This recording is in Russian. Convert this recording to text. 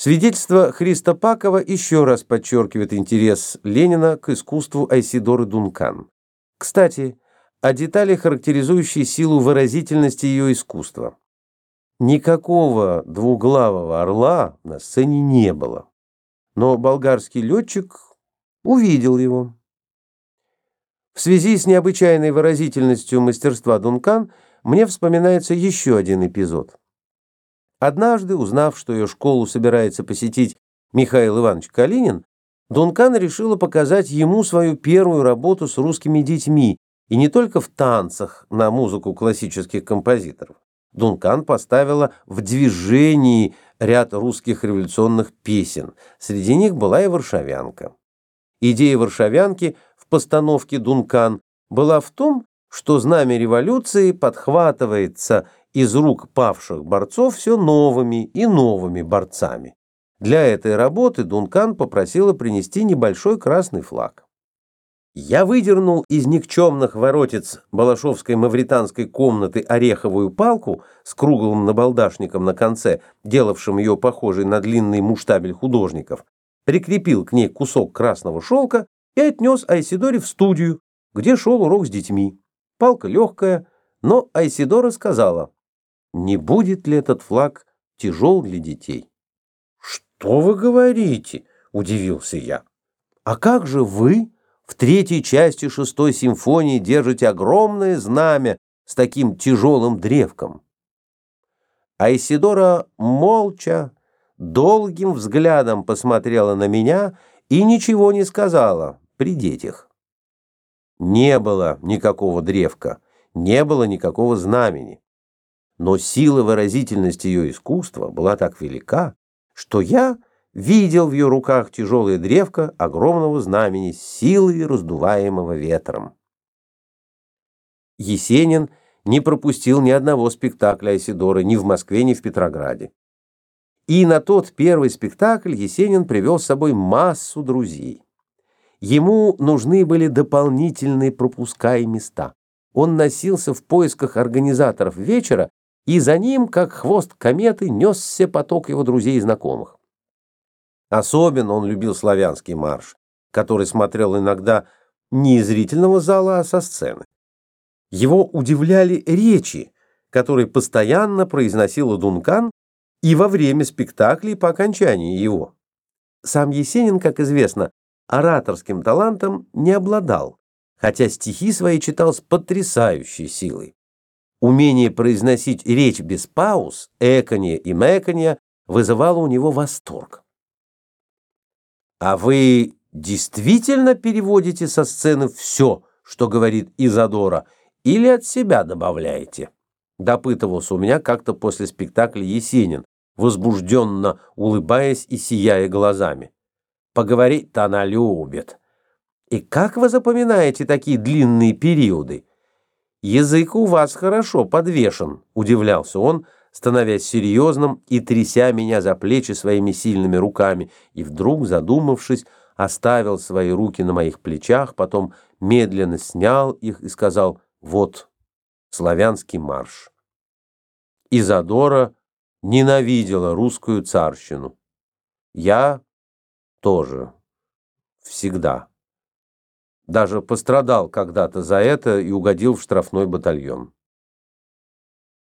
Свидетельство Христа Пакова еще раз подчеркивает интерес Ленина к искусству Айсидоры Дункан. Кстати, о детали, характеризующей силу выразительности ее искусства. Никакого двуглавого орла на сцене не было, но болгарский летчик увидел его. В связи с необычайной выразительностью мастерства Дункан мне вспоминается еще один эпизод. Однажды, узнав, что ее школу собирается посетить Михаил Иванович Калинин, Дункан решила показать ему свою первую работу с русскими детьми, и не только в танцах на музыку классических композиторов. Дункан поставила в движении ряд русских революционных песен. Среди них была и «Варшавянка». Идея «Варшавянки» в постановке Дункан была в том, что знамя революции подхватывается из рук павших борцов все новыми и новыми борцами. Для этой работы Дункан попросила принести небольшой красный флаг. Я выдернул из никчемных воротец балашовской мавританской комнаты ореховую палку с круглым набалдашником на конце, делавшим ее похожей на длинный муштабель художников, прикрепил к ней кусок красного шелка и отнес Айсидоре в студию, где шел урок с детьми. Палка легкая, но Айсидора сказала, не будет ли этот флаг тяжел для детей? «Что вы говорите?» – удивился я. «А как же вы в третьей части шестой симфонии держите огромное знамя с таким тяжелым древком?» Айсидора молча, долгим взглядом посмотрела на меня и ничего не сказала при детях. Не было никакого древка, не было никакого знамени но сила выразительности ее искусства была так велика, что я видел в ее руках тяжелое древко огромного знамени силой раздуваемого ветром. Есенин не пропустил ни одного спектакля Айсидоры ни в Москве, ни в Петрограде. И на тот первый спектакль Есенин привел с собой массу друзей. Ему нужны были дополнительные пропуска и места. Он носился в поисках организаторов вечера и за ним, как хвост кометы, несся поток его друзей и знакомых. Особенно он любил славянский марш, который смотрел иногда не из зрительного зала, а со сцены. Его удивляли речи, которые постоянно произносила Дункан и во время спектаклей по окончании его. Сам Есенин, как известно, ораторским талантом не обладал, хотя стихи свои читал с потрясающей силой. Умение произносить речь без пауз, эканье и мэканье вызывало у него восторг. «А вы действительно переводите со сцены все, что говорит Изадора, или от себя добавляете?» Допытывался у меня как-то после спектакля Есенин, возбужденно улыбаясь и сияя глазами. Поговорить-то она любит. И как вы запоминаете такие длинные периоды? «Язык у вас хорошо подвешен», — удивлялся он, становясь серьезным и тряся меня за плечи своими сильными руками, и вдруг, задумавшись, оставил свои руки на моих плечах, потом медленно снял их и сказал «Вот, славянский марш». Изадора ненавидела русскую царщину. Я тоже. Всегда. Даже пострадал когда-то за это и угодил в штрафной батальон.